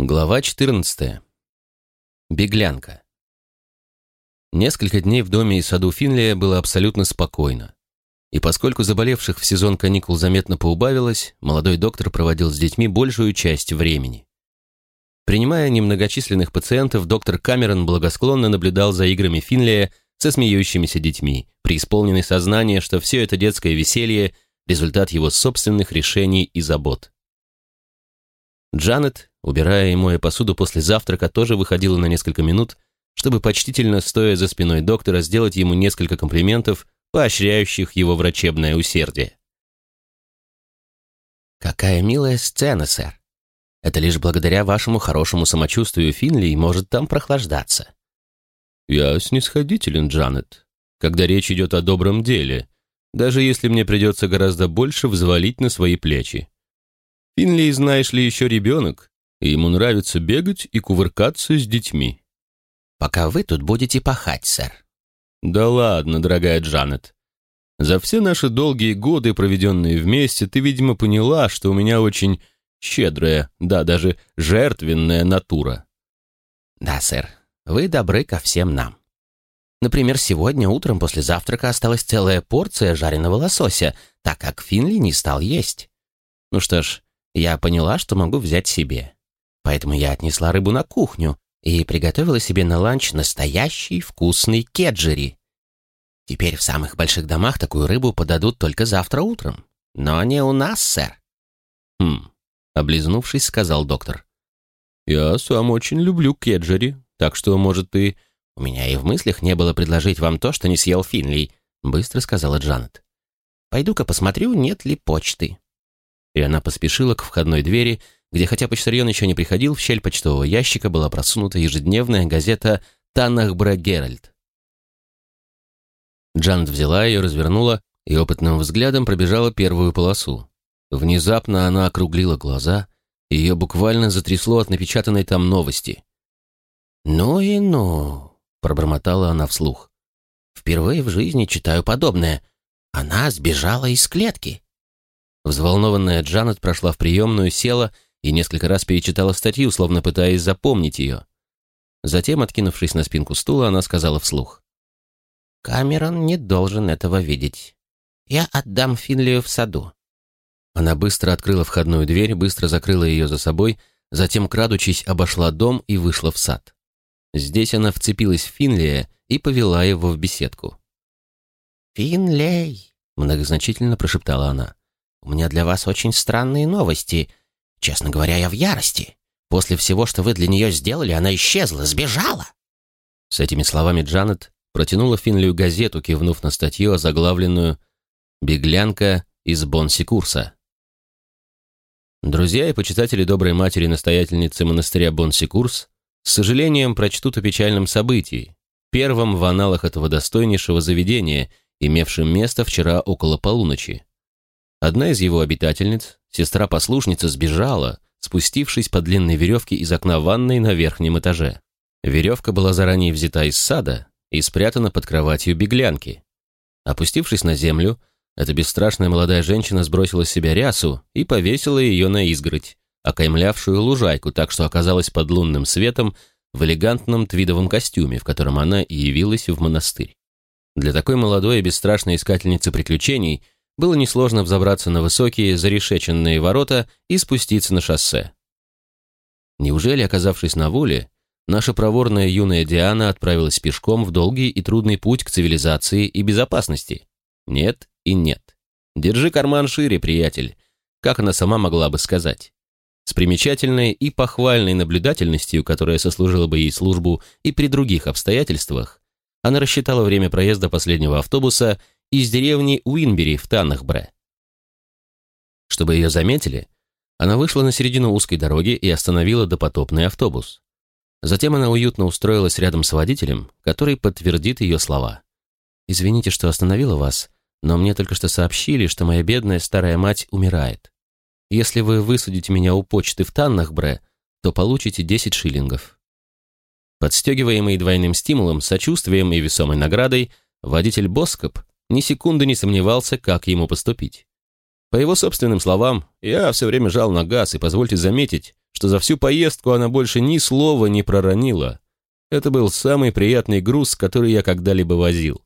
Глава 14. Беглянка. Несколько дней в доме и саду Финлия было абсолютно спокойно. И поскольку заболевших в сезон каникул заметно поубавилось, молодой доктор проводил с детьми большую часть времени. Принимая немногочисленных пациентов, доктор Камерон благосклонно наблюдал за играми Финлия со смеющимися детьми, преисполненный сознания, что все это детское веселье – результат его собственных решений и забот. Джанет, убирая и моя посуду после завтрака, тоже выходила на несколько минут, чтобы почтительно, стоя за спиной доктора, сделать ему несколько комплиментов, поощряющих его врачебное усердие. «Какая милая сцена, сэр. Это лишь благодаря вашему хорошему самочувствию Финли может там прохлаждаться». «Я снисходителен, Джанет, когда речь идет о добром деле, даже если мне придется гораздо больше взвалить на свои плечи. Финли, знаешь ли, еще ребенок, и ему нравится бегать и кувыркаться с детьми. Пока вы тут будете пахать, сэр. Да ладно, дорогая Джанет. За все наши долгие годы, проведенные вместе, ты, видимо, поняла, что у меня очень щедрая, да, даже жертвенная натура. Да, сэр, вы добры ко всем нам. Например, сегодня утром после завтрака осталась целая порция жареного лосося, так как Финли не стал есть. Ну что ж, я поняла, что могу взять себе. Поэтому я отнесла рыбу на кухню и приготовила себе на ланч настоящий вкусный кеджери. Теперь в самых больших домах такую рыбу подадут только завтра утром. Но не у нас, сэр. Хм, облизнувшись, сказал доктор. Я сам очень люблю кеджери, так что, может, ты... У меня и в мыслях не было предложить вам то, что не съел Финли, быстро сказала Джанет. Пойду-ка посмотрю, нет ли почты и она поспешила к входной двери, где, хотя почтальон еще не приходил, в щель почтового ящика была просунута ежедневная газета «Танахбра Геральт». Джанет взяла ее, развернула и опытным взглядом пробежала первую полосу. Внезапно она округлила глаза, и ее буквально затрясло от напечатанной там новости. «Ну и ну», — пробормотала она вслух. «Впервые в жизни читаю подобное. Она сбежала из клетки». Взволнованная Джанет прошла в приемную, села и несколько раз перечитала статью, словно пытаясь запомнить ее. Затем, откинувшись на спинку стула, она сказала вслух. «Камерон не должен этого видеть. Я отдам Финлию в саду». Она быстро открыла входную дверь, быстро закрыла ее за собой, затем, крадучись, обошла дом и вышла в сад. Здесь она вцепилась в Финлия и повела его в беседку. «Финлей!» — многозначительно прошептала она. У меня для вас очень странные новости. Честно говоря, я в ярости. После всего, что вы для нее сделали, она исчезла, сбежала». С этими словами Джанет протянула Финлию газету, кивнув на статью, озаглавленную «Беглянка из Бонсикурса». Друзья и почитатели доброй матери-настоятельницы монастыря Бонсикурс с сожалением прочтут о печальном событии, первом в аналах этого достойнейшего заведения, имевшем место вчера около полуночи. Одна из его обитательниц, сестра-послушница, сбежала, спустившись по длинной веревке из окна ванной на верхнем этаже. Веревка была заранее взята из сада и спрятана под кроватью беглянки. Опустившись на землю, эта бесстрашная молодая женщина сбросила с себя рясу и повесила ее на изгородь, окаймлявшую лужайку, так что оказалась под лунным светом в элегантном твидовом костюме, в котором она и явилась в монастырь. Для такой молодой и бесстрашной искательницы приключений – было несложно взобраться на высокие зарешеченные ворота и спуститься на шоссе. Неужели, оказавшись на воле, наша проворная юная Диана отправилась пешком в долгий и трудный путь к цивилизации и безопасности? Нет и нет. Держи карман шире, приятель. Как она сама могла бы сказать? С примечательной и похвальной наблюдательностью, которая сослужила бы ей службу и при других обстоятельствах, она рассчитала время проезда последнего автобуса из деревни Уинбери в Таннахбре. Чтобы ее заметили, она вышла на середину узкой дороги и остановила допотопный автобус. Затем она уютно устроилась рядом с водителем, который подтвердит ее слова. «Извините, что остановила вас, но мне только что сообщили, что моя бедная старая мать умирает. Если вы высадите меня у почты в Таннахбре, то получите 10 шиллингов». Подстегиваемый двойным стимулом, сочувствием и весомой наградой, водитель Боскоп ни секунды не сомневался, как ему поступить. По его собственным словам, я все время жал на газ, и позвольте заметить, что за всю поездку она больше ни слова не проронила. Это был самый приятный груз, который я когда-либо возил.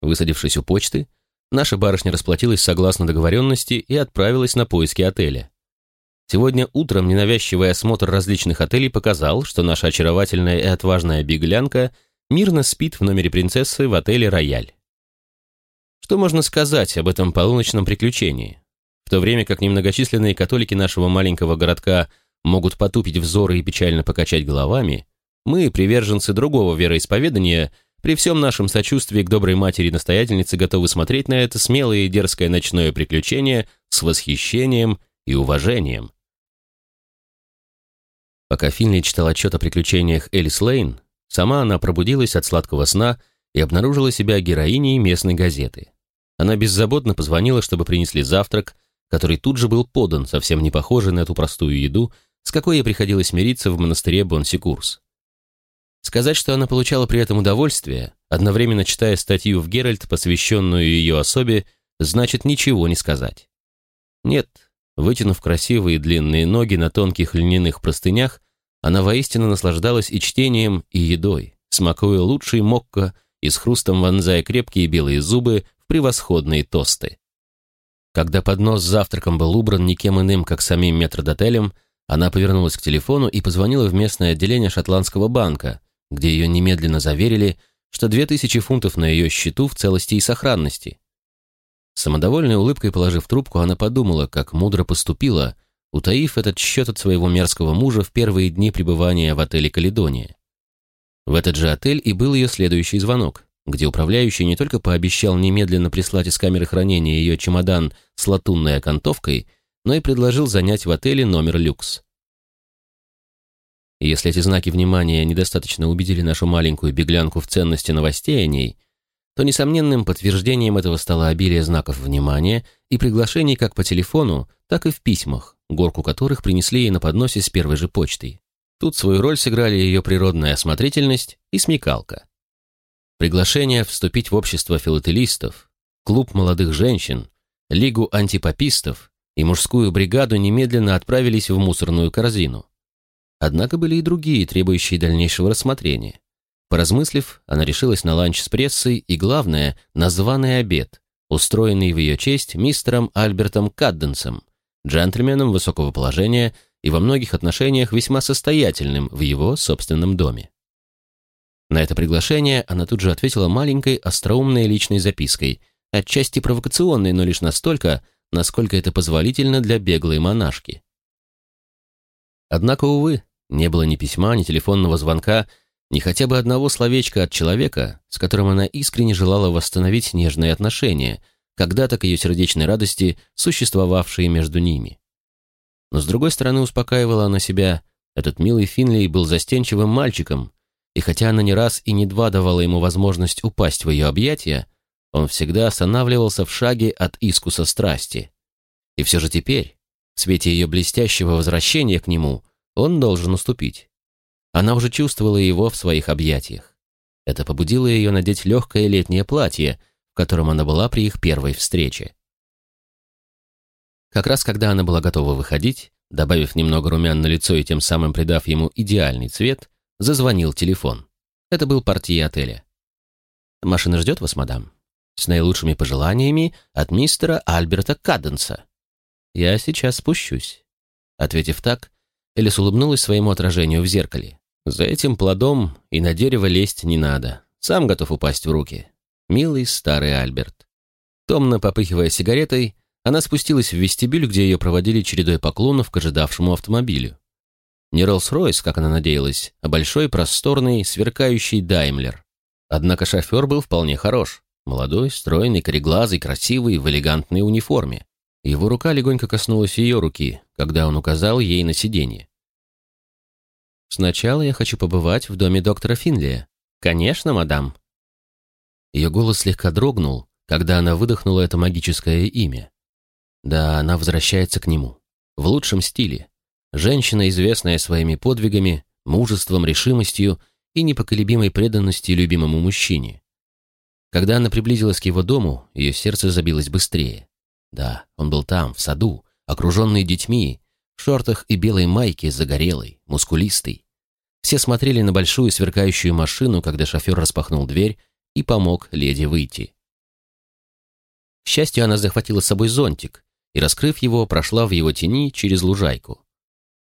Высадившись у почты, наша барышня расплатилась согласно договоренности и отправилась на поиски отеля. Сегодня утром ненавязчивый осмотр различных отелей показал, что наша очаровательная и отважная беглянка мирно спит в номере принцессы в отеле «Рояль». Что можно сказать об этом полуночном приключении? В то время как немногочисленные католики нашего маленького городка могут потупить взоры и печально покачать головами, мы, приверженцы другого вероисповедания, при всем нашем сочувствии к доброй матери-настоятельнице готовы смотреть на это смелое и дерзкое ночное приключение с восхищением и уважением. Пока Финли читал отчет о приключениях Элис Лейн, сама она пробудилась от сладкого сна и обнаружила себя героиней местной газеты. Она беззаботно позвонила, чтобы принесли завтрак, который тут же был подан, совсем не похожий на эту простую еду, с какой ей приходилось мириться в монастыре Бонсикурс. Сказать, что она получала при этом удовольствие, одновременно читая статью в Геральт, посвященную ее особе, значит ничего не сказать. Нет, вытянув красивые длинные ноги на тонких льняных простынях, она воистину наслаждалась и чтением, и едой, смакуя лучший мокко и с хрустом вонзая крепкие белые зубы в превосходные тосты. Когда поднос с завтраком был убран никем иным, как самим метрдотелем, она повернулась к телефону и позвонила в местное отделение шотландского банка, где ее немедленно заверили, что две тысячи фунтов на ее счету в целости и сохранности. Самодовольной улыбкой положив трубку, она подумала, как мудро поступила, утаив этот счет от своего мерзкого мужа в первые дни пребывания в отеле «Каледония». В этот же отель и был ее следующий звонок, где управляющий не только пообещал немедленно прислать из камеры хранения ее чемодан с латунной окантовкой, но и предложил занять в отеле номер люкс. Если эти знаки внимания недостаточно убедили нашу маленькую беглянку в ценности новостей о ней, то несомненным подтверждением этого стало обилие знаков внимания и приглашений как по телефону, так и в письмах, горку которых принесли ей на подносе с первой же почтой. Тут свою роль сыграли ее природная осмотрительность и смекалка. Приглашение вступить в общество филателистов, клуб молодых женщин, лигу антипопистов и мужскую бригаду немедленно отправились в мусорную корзину. Однако были и другие, требующие дальнейшего рассмотрения. Поразмыслив, она решилась на ланч с прессой и, главное, на званый обед, устроенный в ее честь мистером Альбертом Кадденсом, джентльменом высокого положения и во многих отношениях весьма состоятельным в его собственном доме. На это приглашение она тут же ответила маленькой остроумной личной запиской, отчасти провокационной, но лишь настолько, насколько это позволительно для беглой монашки. Однако, увы, не было ни письма, ни телефонного звонка, ни хотя бы одного словечка от человека, с которым она искренне желала восстановить нежные отношения, когда-то к ее сердечной радости, существовавшие между ними. Но с другой стороны успокаивала она себя, этот милый Финли был застенчивым мальчиком, и хотя она не раз и не два давала ему возможность упасть в ее объятия, он всегда останавливался в шаге от искуса страсти. И все же теперь, в свете ее блестящего возвращения к нему, он должен уступить. Она уже чувствовала его в своих объятиях. Это побудило ее надеть легкое летнее платье, в котором она была при их первой встрече. Как раз когда она была готова выходить, добавив немного румян на лицо и тем самым придав ему идеальный цвет, зазвонил телефон. Это был портье отеля. «Машина ждет вас, мадам. С наилучшими пожеланиями от мистера Альберта Каденса. Я сейчас спущусь». Ответив так, Элис улыбнулась своему отражению в зеркале. За этим плодом и на дерево лезть не надо. Сам готов упасть в руки. Милый старый Альберт. Томно попыхивая сигаретой, она спустилась в вестибюль, где ее проводили чередой поклонов к ожидавшему автомобилю. Не Роллс-Ройс, как она надеялась, а большой, просторный, сверкающий Даймлер. Однако шофер был вполне хорош. Молодой, стройный, кореглазый, красивый, в элегантной униформе. Его рука легонько коснулась ее руки, когда он указал ей на сиденье. «Сначала я хочу побывать в доме доктора Финлия». «Конечно, мадам». Ее голос слегка дрогнул, когда она выдохнула это магическое имя. Да, она возвращается к нему. В лучшем стиле. Женщина, известная своими подвигами, мужеством, решимостью и непоколебимой преданностью любимому мужчине. Когда она приблизилась к его дому, ее сердце забилось быстрее. Да, он был там, в саду, окруженный детьми, в шортах и белой майке, загорелый, мускулистый. Все смотрели на большую сверкающую машину, когда шофер распахнул дверь и помог леди выйти. К счастью, она захватила с собой зонтик и, раскрыв его, прошла в его тени через лужайку.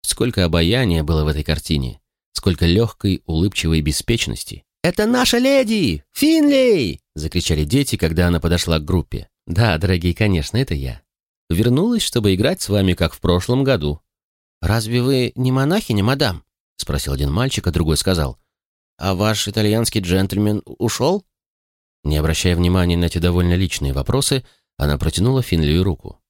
Сколько обаяния было в этой картине, сколько легкой, улыбчивой беспечности. «Это наша леди! Финлей!» — закричали дети, когда она подошла к группе. «Да, дорогие, конечно, это я. Вернулась, чтобы играть с вами, как в прошлом году». «Разве вы не монахиня, мадам?» — спросил один мальчик, а другой сказал. «А ваш итальянский джентльмен ушел?» Не обращая внимания на эти довольно личные вопросы, она протянула Финлию руку.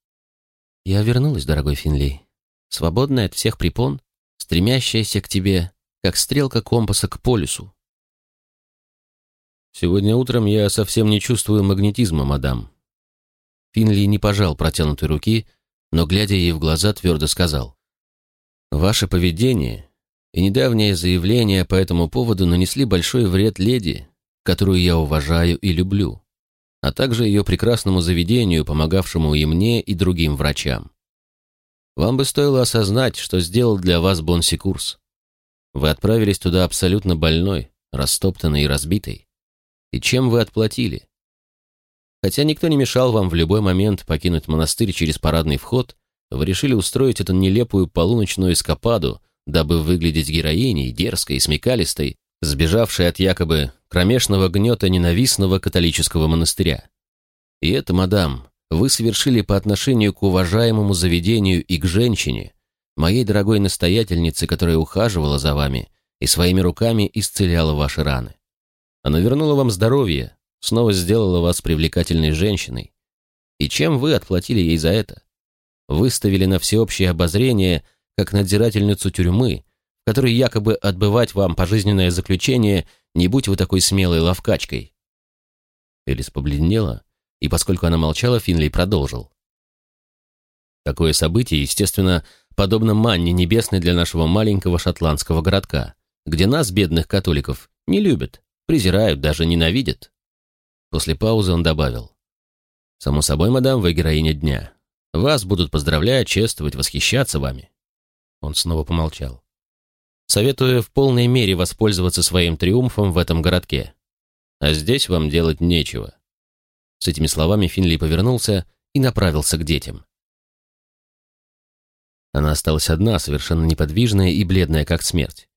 «Я вернулась, дорогой Финли, свободная от всех препон, стремящаяся к тебе, как стрелка компаса к полюсу». «Сегодня утром я совсем не чувствую магнетизма, мадам». Финли не пожал протянутой руки, но, глядя ей в глаза, твердо сказал. «Ваше поведение и недавнее заявление по этому поводу нанесли большой вред леди, которую я уважаю и люблю, а также ее прекрасному заведению, помогавшему и мне, и другим врачам. Вам бы стоило осознать, что сделал для вас Бонсикурс. Вы отправились туда абсолютно больной, растоптанной и разбитой. И чем вы отплатили? Хотя никто не мешал вам в любой момент покинуть монастырь через парадный вход, вы решили устроить эту нелепую полуночную эскападу, дабы выглядеть героиней, дерзкой и смекалистой, сбежавшей от якобы кромешного гнета ненавистного католического монастыря. И это, мадам, вы совершили по отношению к уважаемому заведению и к женщине, моей дорогой настоятельнице, которая ухаживала за вами и своими руками исцеляла ваши раны. Она вернула вам здоровье, снова сделала вас привлекательной женщиной. И чем вы отплатили ей за это? Выставили на всеобщее обозрение как надзирательницу тюрьмы, в которой якобы отбывать вам пожизненное заключение не будь вы такой смелой ловкачкой. Элис побледнела, и поскольку она молчала, Финлей продолжил. Такое событие, естественно, подобно манне небесной для нашего маленького шотландского городка, где нас, бедных католиков, не любят, презирают, даже ненавидят. После паузы он добавил. «Само собой, мадам, вы героиня дня. Вас будут поздравлять, чествовать, восхищаться вами». Он снова помолчал. Советую в полной мере воспользоваться своим триумфом в этом городке. А здесь вам делать нечего». С этими словами Финли повернулся и направился к детям. Она осталась одна, совершенно неподвижная и бледная, как смерть.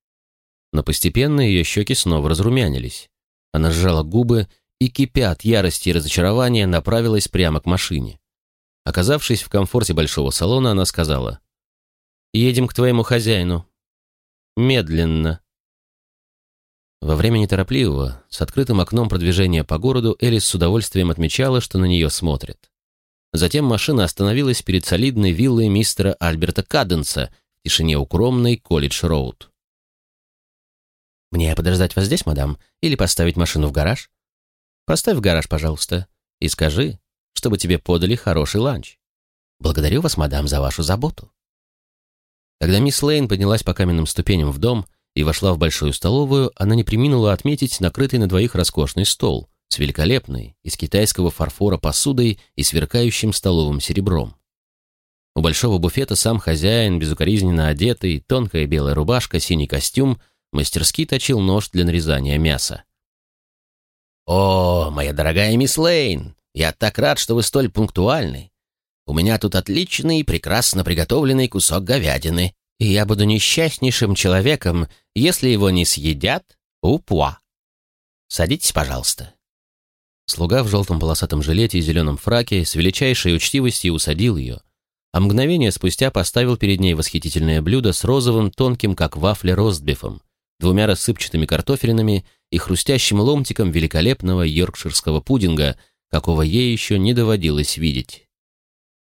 Но постепенно ее щеки снова разрумянились. Она сжала губы и, кипя от ярости и разочарования, направилась прямо к машине. Оказавшись в комфорте большого салона, она сказала, «Едем к твоему хозяину. Медленно. Во время неторопливого, с открытым окном продвижения по городу, Элис с удовольствием отмечала, что на нее смотрят. Затем машина остановилась перед солидной виллой мистера Альберта Каденса в тишине укромной Колледж-Роуд. «Мне подождать вас здесь, мадам, или поставить машину в гараж?» «Поставь в гараж, пожалуйста, и скажи, чтобы тебе подали хороший ланч. Благодарю вас, мадам, за вашу заботу». Когда мисс Лейн поднялась по каменным ступеням в дом и вошла в большую столовую, она не приминула отметить накрытый на двоих роскошный стол с великолепной, из китайского фарфора посудой и сверкающим столовым серебром. У большого буфета сам хозяин, безукоризненно одетый, тонкая белая рубашка, синий костюм, мастерски точил нож для нарезания мяса. «О, моя дорогая мисс Лейн, я так рад, что вы столь пунктуальны. У меня тут отличный, прекрасно приготовленный кусок говядины, и я буду несчастнейшим человеком, если его не съедят упуа. Садитесь, пожалуйста». Слуга в желтом полосатом жилете и зеленом фраке с величайшей учтивостью усадил ее, а мгновение спустя поставил перед ней восхитительное блюдо с розовым, тонким, как вафля, ростбифом, двумя рассыпчатыми картофелинами и хрустящим ломтиком великолепного йоркширского пудинга, какого ей еще не доводилось видеть.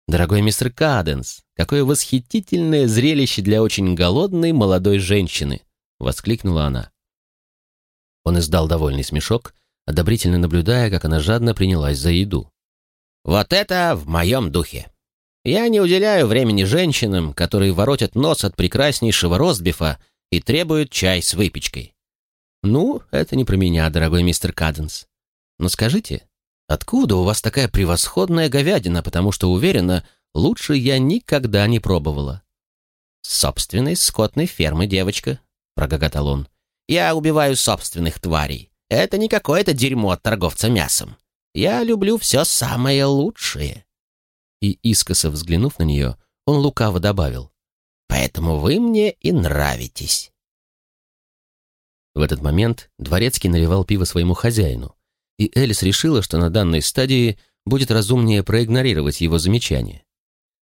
«Дорогой мистер Каденс, какое восхитительное зрелище для очень голодной молодой женщины!» — воскликнула она. Он издал довольный смешок, одобрительно наблюдая, как она жадно принялась за еду. «Вот это в моем духе! Я не уделяю времени женщинам, которые воротят нос от прекраснейшего ростбифа и требуют чай с выпечкой. Ну, это не про меня, дорогой мистер Каденс. Но скажите, Откуда у вас такая превосходная говядина, потому что, уверена, лучше я никогда не пробовала. С собственной скотной фермы, девочка», — прогоготал он. «Я убиваю собственных тварей. Это не какое-то дерьмо от торговца мясом. Я люблю все самое лучшее». И, искоса взглянув на нее, он лукаво добавил. «Поэтому вы мне и нравитесь». В этот момент дворецкий наливал пиво своему хозяину, и Элис решила, что на данной стадии будет разумнее проигнорировать его замечание.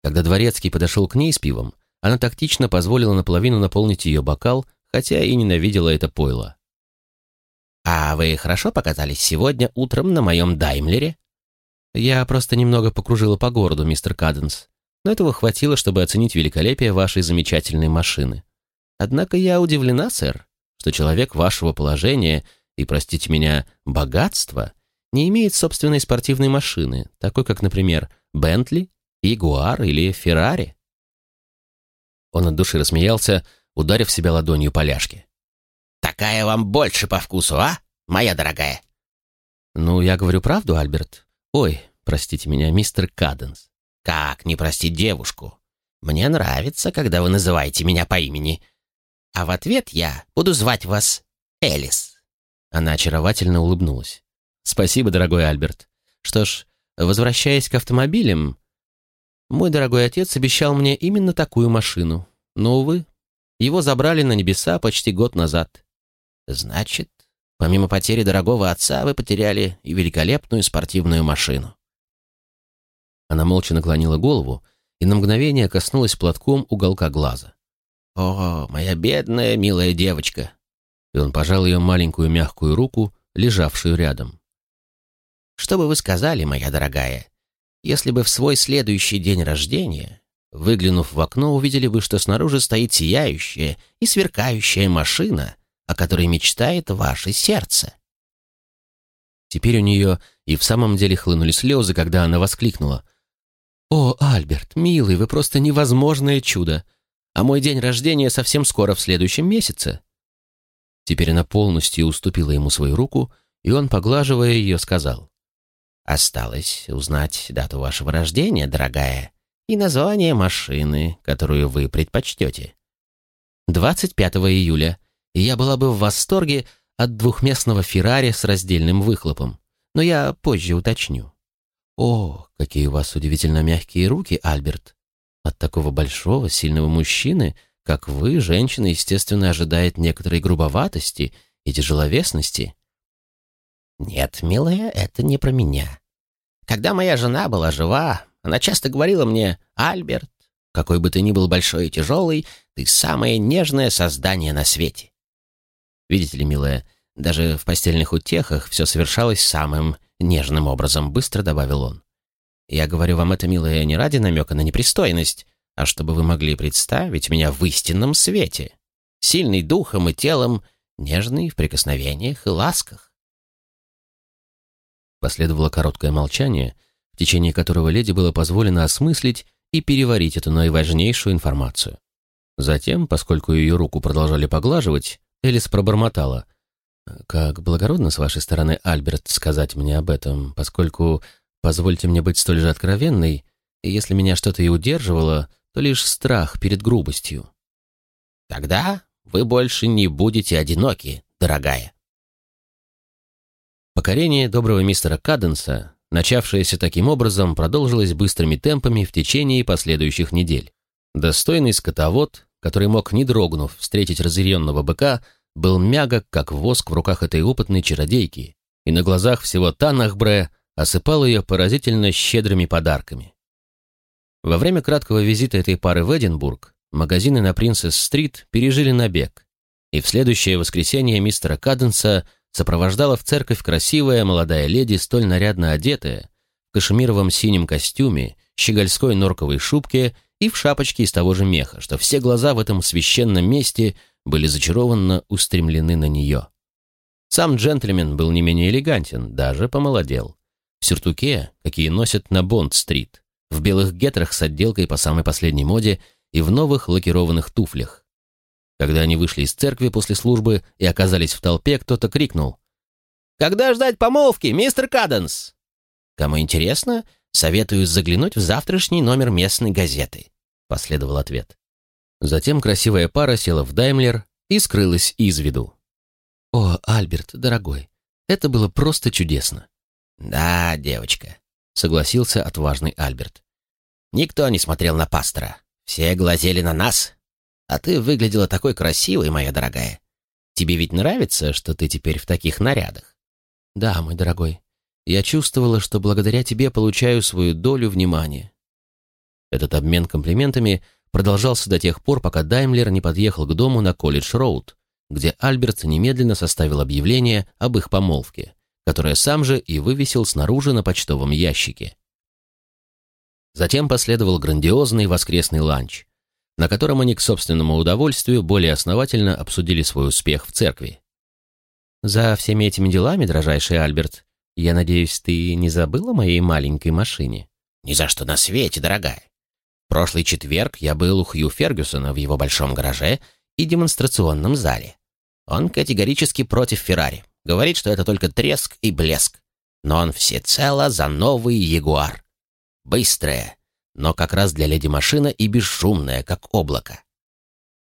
Когда дворецкий подошел к ней с пивом, она тактично позволила наполовину наполнить ее бокал, хотя и ненавидела это пойло. «А вы хорошо покатались сегодня утром на моем Даймлере?» «Я просто немного покружила по городу, мистер Каденс, но этого хватило, чтобы оценить великолепие вашей замечательной машины. Однако я удивлена, сэр, что человек вашего положения и, простите меня, богатства не имеет собственной спортивной машины, такой как, например, Бентли, Ягуар или Феррари. Он от души рассмеялся, ударив себя ладонью по ляжке. «Такая вам больше по вкусу, а, моя дорогая?» «Ну, я говорю правду, Альберт. Ой, простите меня, мистер Каденс». «Как не простить девушку? Мне нравится, когда вы называете меня по имени а в ответ я буду звать вас Элис». Она очаровательно улыбнулась. «Спасибо, дорогой Альберт. Что ж, возвращаясь к автомобилям, мой дорогой отец обещал мне именно такую машину. Но, увы, его забрали на небеса почти год назад. Значит, помимо потери дорогого отца, вы потеряли и великолепную спортивную машину». Она молча наклонила голову и на мгновение коснулась платком уголка глаза. «О, моя бедная, милая девочка!» И он пожал ее маленькую мягкую руку, лежавшую рядом. «Что бы вы сказали, моя дорогая, если бы в свой следующий день рождения, выглянув в окно, увидели бы, что снаружи стоит сияющая и сверкающая машина, о которой мечтает ваше сердце?» Теперь у нее и в самом деле хлынули слезы, когда она воскликнула. «О, Альберт, милый, вы просто невозможное чудо! а мой день рождения совсем скоро в следующем месяце». Теперь она полностью уступила ему свою руку, и он, поглаживая ее, сказал. «Осталось узнать дату вашего рождения, дорогая, и название машины, которую вы предпочтете». 25 июля, я была бы в восторге от двухместного Феррари с раздельным выхлопом, но я позже уточню. «О, какие у вас удивительно мягкие руки, Альберт! От такого большого, сильного мужчины, как вы, женщина, естественно, ожидает некоторой грубоватости и тяжеловесности. Нет, милая, это не про меня. Когда моя жена была жива, она часто говорила мне, «Альберт, какой бы ты ни был большой и тяжелый, ты самое нежное создание на свете». Видите ли, милая, даже в постельных утехах все совершалось самым нежным образом, быстро добавил он. Я говорю вам это, милая, не ради намека на непристойность, а чтобы вы могли представить меня в истинном свете. Сильный духом и телом, нежный в прикосновениях и ласках. Последовало короткое молчание, в течение которого леди было позволено осмыслить и переварить эту наиважнейшую информацию. Затем, поскольку ее руку продолжали поглаживать, Элис пробормотала. «Как благородно с вашей стороны, Альберт, сказать мне об этом, поскольку Позвольте мне быть столь же откровенной, если меня что-то и удерживало, то лишь страх перед грубостью. Тогда вы больше не будете одиноки, дорогая. Покорение доброго мистера Каденса, начавшееся таким образом, продолжилось быстрыми темпами в течение последующих недель. Достойный скотовод, который мог, не дрогнув, встретить разъяренного быка, был мягок, как воск в руках этой опытной чародейки, и на глазах всего Танахбре осыпал ее поразительно щедрыми подарками. Во время краткого визита этой пары в Эдинбург магазины на Принцесс-стрит пережили набег, и в следующее воскресенье мистера Каденса сопровождала в церковь красивая молодая леди, столь нарядно одетая, в кашемировом синем костюме, щегольской норковой шубке и в шапочке из того же меха, что все глаза в этом священном месте были зачарованно устремлены на нее. Сам джентльмен был не менее элегантен, даже помолодел в сюртуке, какие носят на Бонд-стрит, в белых гетрах с отделкой по самой последней моде и в новых лакированных туфлях. Когда они вышли из церкви после службы и оказались в толпе, кто-то крикнул. «Когда ждать помолвки, мистер Каденс?» «Кому интересно, советую заглянуть в завтрашний номер местной газеты», — последовал ответ. Затем красивая пара села в Даймлер и скрылась из виду. «О, Альберт, дорогой, это было просто чудесно». «Да, девочка», — согласился отважный Альберт. «Никто не смотрел на пастора. Все глазели на нас. А ты выглядела такой красивой, моя дорогая. Тебе ведь нравится, что ты теперь в таких нарядах?» «Да, мой дорогой. Я чувствовала, что благодаря тебе получаю свою долю внимания». Этот обмен комплиментами продолжался до тех пор, пока Даймлер не подъехал к дому на Колледж-Роуд, где Альберт немедленно составил объявление об их помолвке, которое сам же и вывесил снаружи на почтовом ящике. Затем последовал грандиозный воскресный ланч, на котором они к собственному удовольствию более основательно обсудили свой успех в церкви. «За всеми этими делами, дрожайший Альберт, я надеюсь, ты не забыл о моей маленькой машине?» «Ни за что на свете, дорогая. Прошлый четверг я был у Хью Фергюсона в его большом гараже и демонстрационном зале. Он категорически против Феррари. Говорит, что это только треск и блеск. Но он всецело за новый Ягуар. Быстрая, но как раз для леди машина и бесшумная, как облако.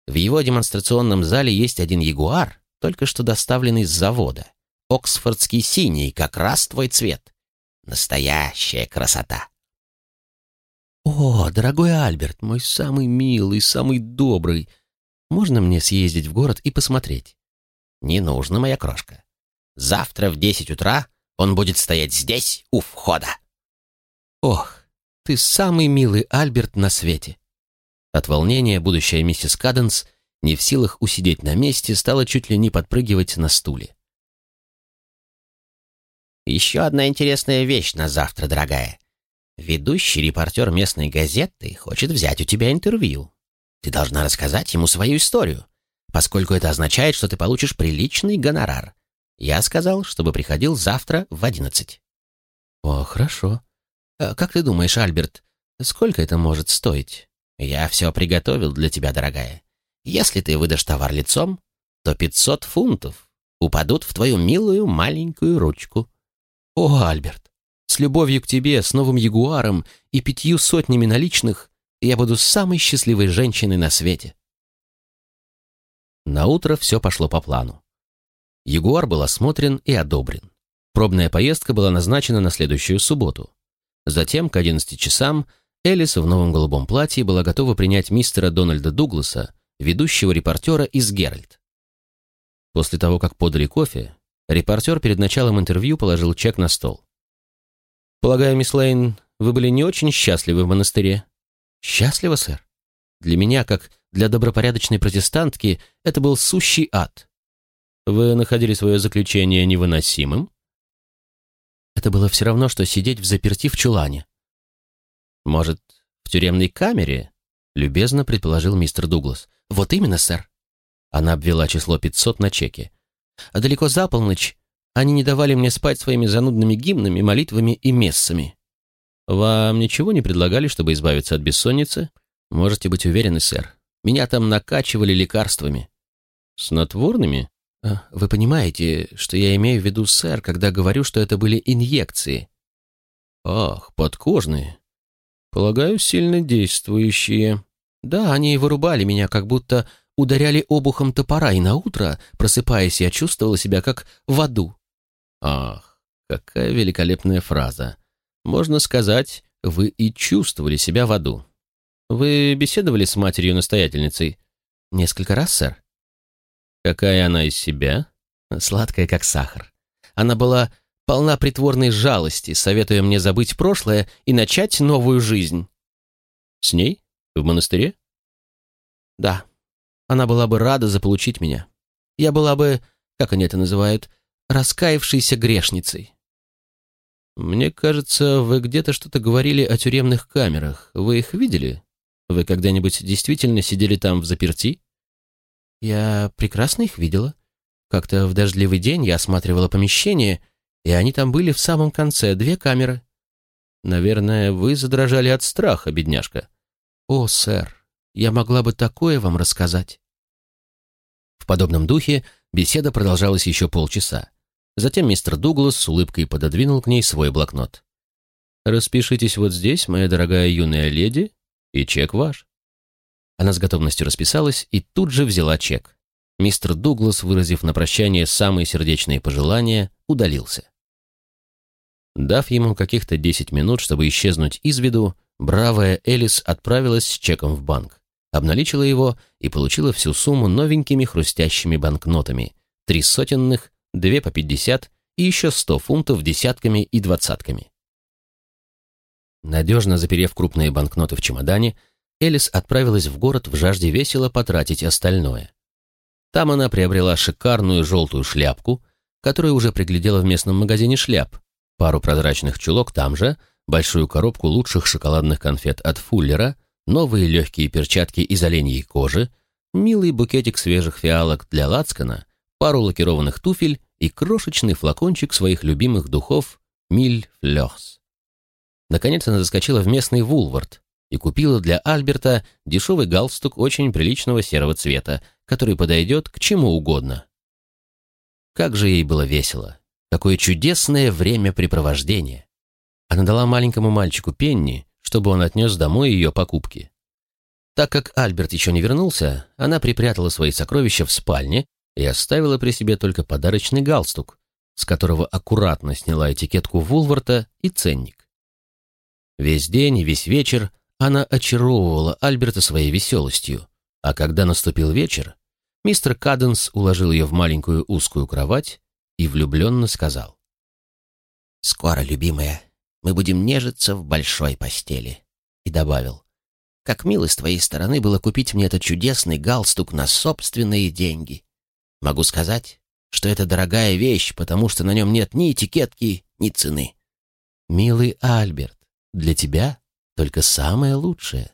В его демонстрационном зале есть один Ягуар, только что доставленный с завода. Оксфордский синий, как раз твой цвет. Настоящая красота. «О, дорогой Альберт, мой самый милый, самый добрый, можно мне съездить в город и посмотреть?» «Не нужно, моя крошка. Завтра в десять утра он будет стоять здесь, у входа». «Ох, ты самый милый Альберт на свете!» От волнения будущая миссис Каденс, не в силах усидеть на месте, стала чуть ли не подпрыгивать на стуле. «Еще одна интересная вещь на завтра, дорогая. Ведущий репортер местной газеты хочет взять у тебя интервью. Ты должна рассказать ему свою историю, поскольку это означает, что ты получишь приличный гонорар. Я сказал, чтобы приходил завтра в одиннадцать». «О, хорошо. А как ты думаешь, Альберт, сколько это может стоить?» «Я все приготовил для тебя, дорогая. Если ты выдашь товар лицом, то пятьсот фунтов упадут в твою милую маленькую ручку». «О, Альберт, с любовью к тебе, с новым ягуаром и пятью сотнями наличных я буду самой счастливой женщиной на свете. На утро все пошло по плану. Ягуар был осмотрен и одобрен. Пробная поездка была назначена на следующую субботу. Затем, к 11 часам, Элис в новом голубом платье была готова принять мистера Дональда Дугласа, ведущего репортера из «Геральт». После того, как подали кофе, репортер перед началом интервью положил чек на стол. Полагаю, мисс Лейн, вы были не очень счастливы в монастыре? Счастлива, сэр? Для меня, как для добропорядочной протестантки, это был сущий ад. Вы находили свое заключение невыносимым? Это было все равно, что сидеть в заперти в чулане. Может, в тюремной камере? Любезно предположил мистер Дуглас. Вот именно, сэр. Она обвела число 500 на чеке. А далеко за полночь они не давали мне спать своими занудными гимнами, молитвами и мессами. Вам ничего не предлагали, чтобы избавиться от бессонницы? Можете быть уверены, сэр. Меня там накачивали лекарствами. Снотворными? А, вы понимаете, что я имею в виду, сэр, когда говорю, что это были инъекции. Ах, подкожные. Полагаю, сильно действующие. Да, они вырубали меня, как будто ударяли обухом топора, и на утро, просыпаясь, я чувствовала себя как в аду. Ах, какая великолепная фраза. Можно сказать, вы и чувствовали себя в аду. Вы беседовали с матерью-настоятельницей? Несколько раз, сэр. Какая она из себя? Сладкая, как сахар. Она была полна притворной жалости, советуя мне забыть прошлое и начать новую жизнь. С ней? В монастыре? Да. Она была бы рада заполучить меня. Я была бы, как они это называют, раскаявшейся грешницей. Мне кажется, вы где-то что-то говорили о тюремных камерах. Вы их видели? Вы когда-нибудь действительно сидели там в заперти? Я прекрасно их видела. Как-то в дождливый день я осматривала помещение, и они там были в самом конце, две камеры. Наверное, вы задрожали от страха, бедняжка. О, сэр, я могла бы такое вам рассказать. В подобном духе беседа продолжалась еще полчаса. Затем мистер Дуглас с улыбкой пододвинул к ней свой блокнот. «Распишитесь вот здесь, моя дорогая юная леди, и чек ваш». Она с готовностью расписалась и тут же взяла чек. Мистер Дуглас, выразив на прощание самые сердечные пожелания, удалился. Дав ему каких-то десять минут, чтобы исчезнуть из виду, бравая Элис отправилась с чеком в банк, обналичила его и получила всю сумму новенькими хрустящими банкнотами, три сотенных, две по пятьдесят и еще сто фунтов десятками и двадцатками. Надежно заперев крупные банкноты в чемодане, Элис отправилась в город в жажде весело потратить остальное. Там она приобрела шикарную желтую шляпку, которую уже приглядела в местном магазине шляп, пару прозрачных чулок там же, большую коробку лучших шоколадных конфет от Фуллера, новые легкие перчатки из оленьей кожи, милый букетик свежих фиалок для лацкана, пару лакированных туфель и крошечный флакончик своих любимых духов «Миль Флёрс». Наконец она заскочила в местный Вулвард и купила для Альберта дешевый галстук очень приличного серого цвета, который подойдет к чему угодно. Как же ей было весело! Какое чудесное времяпрепровождение! Она дала маленькому мальчику Пенни, чтобы он отнес домой ее покупки. Так как Альберт еще не вернулся, она припрятала свои сокровища в спальне и оставила при себе только подарочный галстук, с которого аккуратно сняла этикетку Вулварта и ценник. Весь день и весь вечер она очаровывала Альберта своей веселостью, а когда наступил вечер, мистер Каденс уложил ее в маленькую узкую кровать и влюбленно сказал. «Скоро, любимая, мы будем нежиться в большой постели», и добавил. «Как мило с твоей стороны было купить мне этот чудесный галстук на собственные деньги. Могу сказать, что это дорогая вещь, потому что на нем нет ни этикетки, ни цены». «Милый Альберт, для тебя только самое лучшее»,